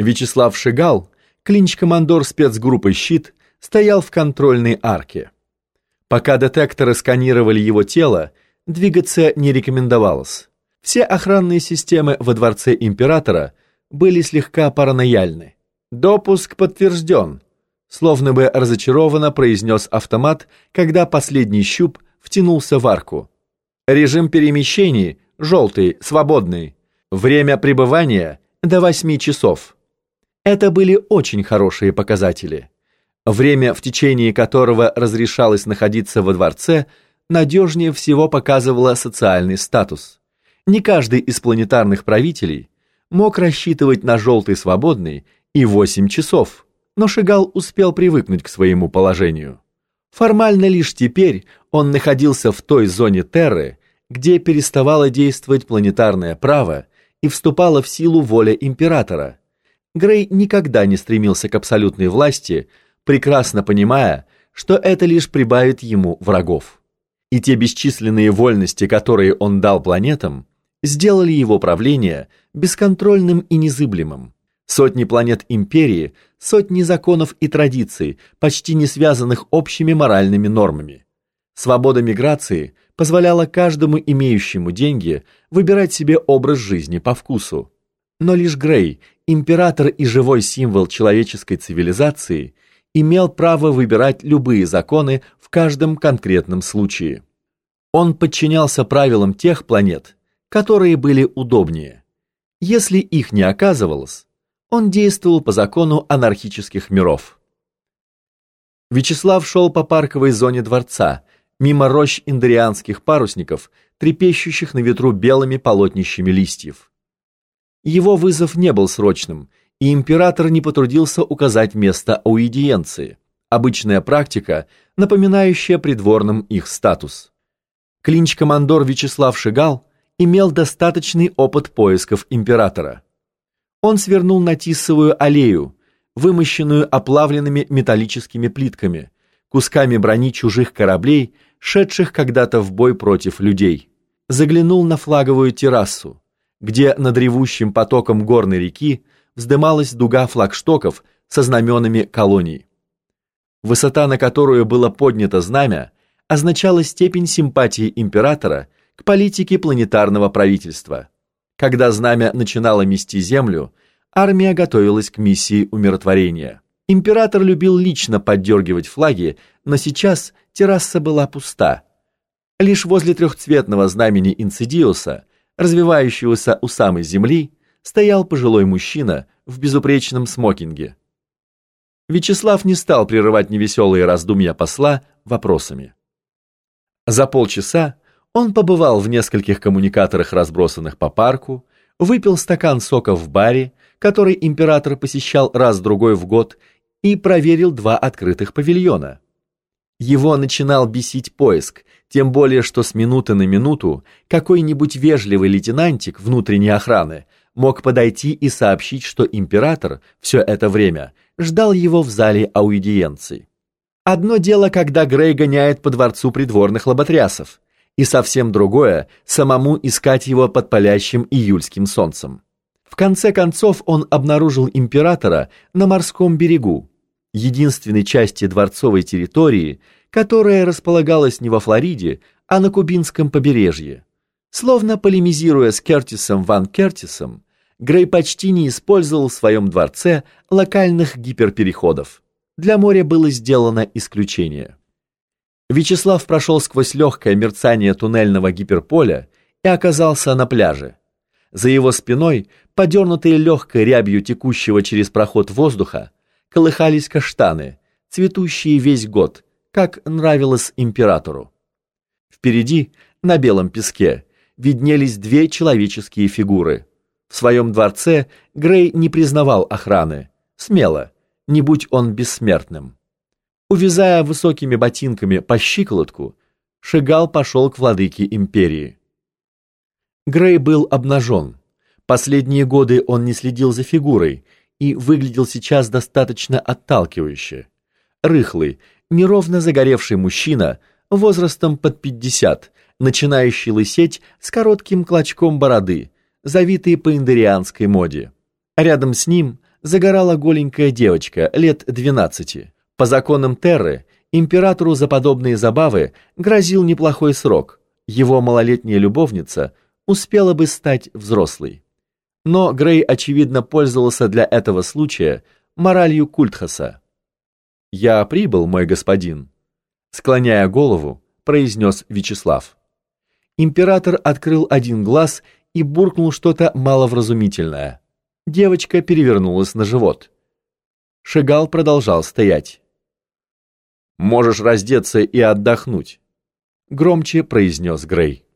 Вячеслав Шигал, клинч-командор спецгруппы «Щит», стоял в контрольной арке. Пока детекторы сканировали его тело, двигаться не рекомендовалось. Все охранные системы во дворце императора были слегка паранояльны. «Допуск подтвержден», словно бы разочарованно произнес автомат, когда последний щуп втянулся в арку. Режим перемещений – желтый, свободный. Время пребывания – до 8 часов. Это были очень хорошие показатели. Время, в течение которого разрешалось находиться во дворце, надежнее всего показывало социальный статус. Не каждый из планетарных правителей мог рассчитывать на желтый свободный и 8 часов, но Шигал успел привыкнуть к своему положению. Формально лишь теперь он находился в той зоне Терры, где переставало действовать планетарное право и вступала в силу воля императора. Грей никогда не стремился к абсолютной власти, прекрасно понимая, что это лишь прибавит ему врагов. И те бесчисленные вольности, которые он дал планетам, сделали его правление бесконтрольным и незыблемым. Сотни планет империи, сотни законов и традиций, почти не связанных общими моральными нормами. Свобода миграции позволяла каждому имеющему деньги выбирать себе образ жизни по вкусу. Но лишь Грей, император и живой символ человеческой цивилизации, имел право выбирать любые законы в каждом конкретном случае. Он подчинялся правилам тех планет, которые были удобнее. Если их не оказывалось, он действовал по закону анархических миров. Вячеслав шел по парковой зоне дворца, мимо рощ индорианских парусников, трепещущих на ветру белыми полотнищами листьев. Его вызов не был срочным, и император не потрудился указать место аудиенции, обычная практика, напоминающая придворным их статус. Клинч-командор Вячеслав Шигал имел достаточный опыт поисков императора. Он свернул на Тисовую аллею, вымощенную оплавленными металлическими плитками, кусками брони чужих кораблей, шедших когда-то в бой против людей. Заглянул на флаговую террасу, где над ревущим потоком горной реки вздымалась дуга флагштоков со знаменами колоний. Высота, на которую было поднято знамя, означала степень симпатии императора к политике планетарного правительства. Когда знамя начинало мести землю, армия готовилась к миссии умиротворения. Император любил лично поддергивать флаги, но сейчас терраса была пуста. Лишь возле трехцветного знамени Инцидиуса, развивающегося у самой земли, стоял пожилой мужчина в безупречном смокинге. Вячеслав не стал прерывать невеселые раздумья посла вопросами. За полчаса он побывал в нескольких коммуникаторах, разбросанных по парку, выпил стакан сока в баре, который император посещал раз-другой в год, и проверил два открытых павильона. Его начинал бесить поиск, тем более что с минуты на минуту какой-нибудь вежливый лейтенантик внутренней охраны мог подойти и сообщить, что император все это время ждал его в зале аудиенции. Одно дело, когда Грей гоняет по дворцу придворных лоботрясов, и совсем другое – самому искать его под палящим июльским солнцем. В конце концов он обнаружил императора на морском берегу, единственной части дворцовой территории, которая располагалась не во Флориде, а на кубинском побережье. Словно полемизируя с Кертисом Ван Кертисом, Грей почти не использовал в своем дворце локальных гиперпереходов. Для моря было сделано исключение. Вячеслав прошел сквозь легкое мерцание туннельного гиперполя и оказался на пляже. За его спиной, подернутые легкой рябью текущего через проход воздуха, колыхались каштаны, цветущие весь год, как нравилось императору. Впереди, на белом песке, виднелись две человеческие фигуры. В своем дворце Грей не признавал охраны. Смело, не будь он бессмертным. Увязая высокими ботинками по щиколотку, Шигал пошел к владыке империи. Грей был обнажен. Последние годы он не следил за фигурой и выглядел сейчас достаточно отталкивающе. Рыхлый, неровно загоревший мужчина, возрастом под пятьдесят, начинающий лысеть с коротким клочком бороды, завитые по индерианской моде. Рядом с ним загорала голенькая девочка лет 12. По законам Терры императору за подобные забавы грозил неплохой срок. Его малолетняя любовница успела бы стать взрослой. Но Грей, очевидно, пользовался для этого случая моралью Культхаса. «Я прибыл, мой господин», — склоняя голову, произнес Вячеслав. Император открыл один глаз и буркнул что-то маловразумительное. Девочка перевернулась на живот. Шагал продолжал стоять. «Можешь раздеться и отдохнуть», — громче произнес Грей.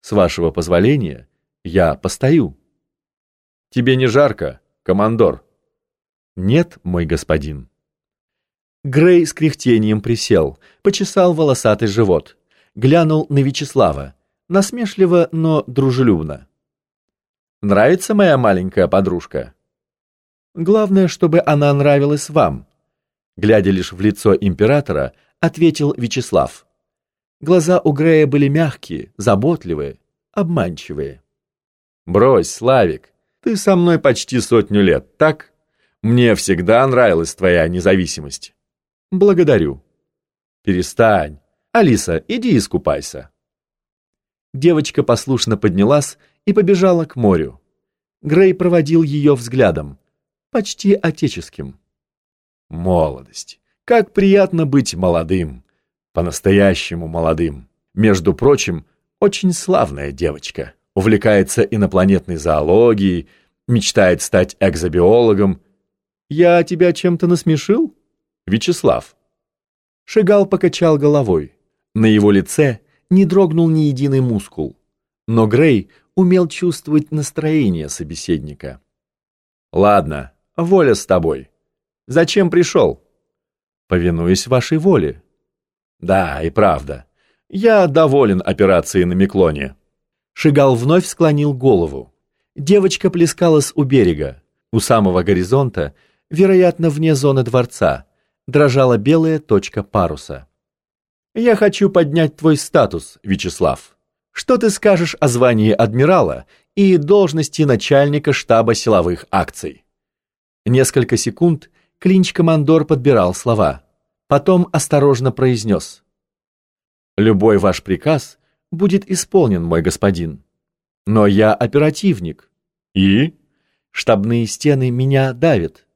«С вашего позволения я постою». «Тебе не жарко, командор?» «Нет, мой господин». Грей с кряхтением присел, почесал волосатый живот, глянул на Вячеслава, насмешливо, но дружелюбно. «Нравится моя маленькая подружка?» «Главное, чтобы она нравилась вам», глядя лишь в лицо императора, ответил Вячеслав. Глаза у Грея были мягкие, заботливые, обманчивые. «Брось, Славик, ты со мной почти сотню лет, так? Мне всегда нравилась твоя независимость». «Благодарю». «Перестань. Алиса, иди искупайся». Девочка послушно поднялась и побежала к морю. Грей проводил ее взглядом, почти отеческим. Молодость. Как приятно быть молодым. По-настоящему молодым. Между прочим, очень славная девочка. Увлекается инопланетной зоологией, мечтает стать экзобиологом. Я тебя чем-то насмешил? Вячеслав. Шигал покачал головой. На его лице не дрогнул ни единый мускул. Но Грей умел чувствовать настроение собеседника. «Ладно, воля с тобой. Зачем пришел?» «Повинуясь вашей воле». «Да, и правда. Я доволен операцией на Миклоне». Шигал вновь склонил голову. Девочка плескалась у берега. У самого горизонта, вероятно, вне зоны дворца, дрожала белая точка паруса. «Я хочу поднять твой статус, Вячеслав. Что ты скажешь о звании адмирала и должности начальника штаба силовых акций?» Несколько секунд Клинч-командор подбирал слова. Потом осторожно произнес. «Любой ваш приказ будет исполнен, мой господин. Но я оперативник. И? Штабные стены меня давят».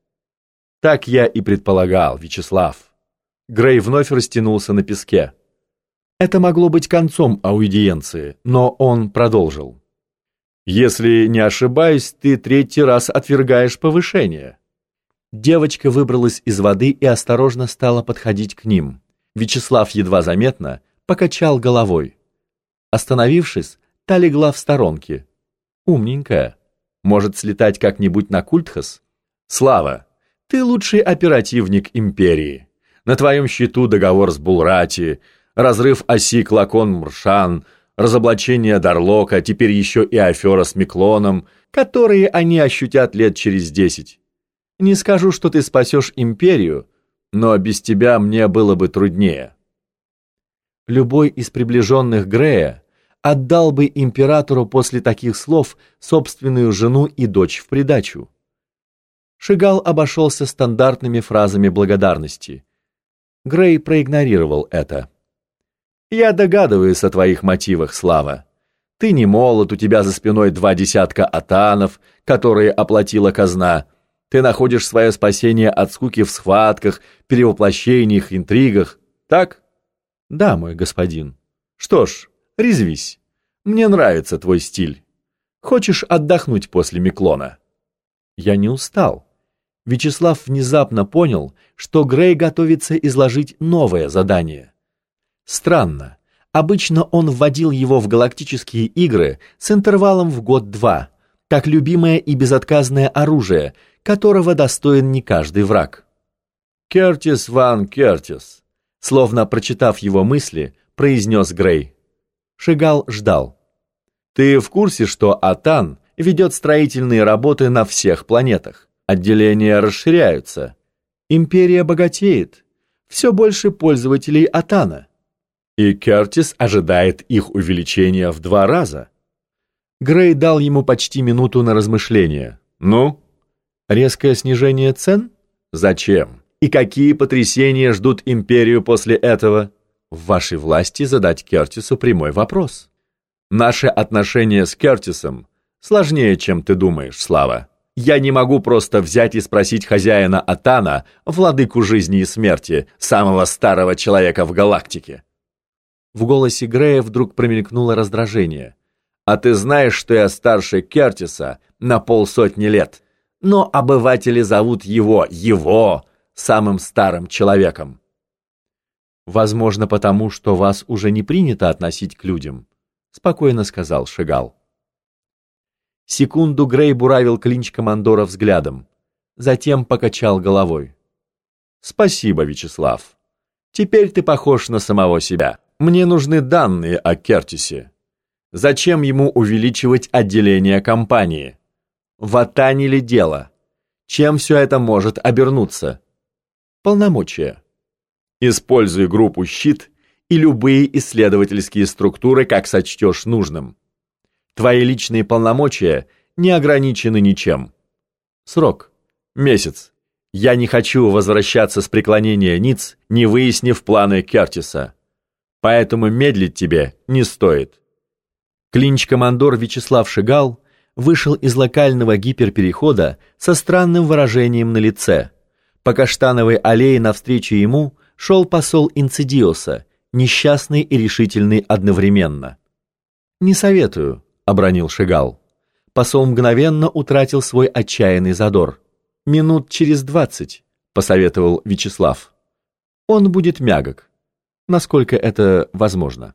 Так я и предполагал, Вячеслав. Грей вновь растянулся на песке. Это могло быть концом аудиенции, но он продолжил. «Если не ошибаюсь, ты третий раз отвергаешь повышение». Девочка выбралась из воды и осторожно стала подходить к ним. Вячеслав едва заметно покачал головой. Остановившись, та легла в сторонке. Умненькая. Может слетать как-нибудь на Культхас? Слава, ты лучший оперативник империи. На твоем счету договор с Булрати, разрыв оси Клакон-Мршан, разоблачение Дарлока, теперь еще и афера с Миклоном, которые они ощутят лет через десять. Не скажу, что ты спасешь империю, но без тебя мне было бы труднее. Любой из приближенных Грея отдал бы императору после таких слов собственную жену и дочь в придачу. Шигал обошелся стандартными фразами благодарности. Грей проигнорировал это. «Я догадываюсь о твоих мотивах, Слава. Ты не молод, у тебя за спиной два десятка атанов, которые оплатила казна, ты находишь свое спасение от скуки в схватках, перевоплощениях, интригах. Так? Да, мой господин. Что ж, резвись. Мне нравится твой стиль. Хочешь отдохнуть после Миклона? Я не устал. Вячеслав внезапно понял, что Грей готовится изложить новое задание. Странно. Обычно он вводил его в галактические игры с интервалом в год-два, как любимое и безотказное оружие – которого достоин не каждый враг. «Кертис Ван Кертис», словно прочитав его мысли, произнес Грей. Шигал ждал. «Ты в курсе, что Атан ведет строительные работы на всех планетах? Отделения расширяются. Империя богатеет. Все больше пользователей Атана. И Кертис ожидает их увеличения в два раза». Грей дал ему почти минуту на размышление. «Ну?» Резкое снижение цен? Зачем? И какие потрясения ждут империю после этого? В вашей власти задать Кертису прямой вопрос. Наши отношения с Кертисом сложнее, чем ты думаешь, Слава. Я не могу просто взять и спросить хозяина Атана, владыку жизни и смерти, самого старого человека в галактике. В голосе Грея вдруг промелькнуло раздражение. «А ты знаешь, что я старше Кертиса на полсотни лет, но обыватели зовут его, его, самым старым человеком». «Возможно, потому что вас уже не принято относить к людям», спокойно сказал Шигал. Секунду Грей буравил клинч командора взглядом, затем покачал головой. «Спасибо, Вячеслав. Теперь ты похож на самого себя. Мне нужны данные о Кертисе. Зачем ему увеличивать отделение компании? В Атане ли дело? Чем все это может обернуться? Полномочия. Используй группу «Щит» и любые исследовательские структуры, как сочтешь нужным. Твои личные полномочия не ограничены ничем. Срок. Месяц. Я не хочу возвращаться с преклонения ниц, не выяснив планы Кертиса. Поэтому медлить тебе не стоит. Клинч-командор Вячеслав Шигал вышел из локального гиперперехода со странным выражением на лице. По каштановой аллее навстречу ему шел посол Инцидиоса, несчастный и решительный одновременно. «Не советую», — обронил Шигал. Посол мгновенно утратил свой отчаянный задор. «Минут через двадцать», — посоветовал Вячеслав. «Он будет мягок, насколько это возможно».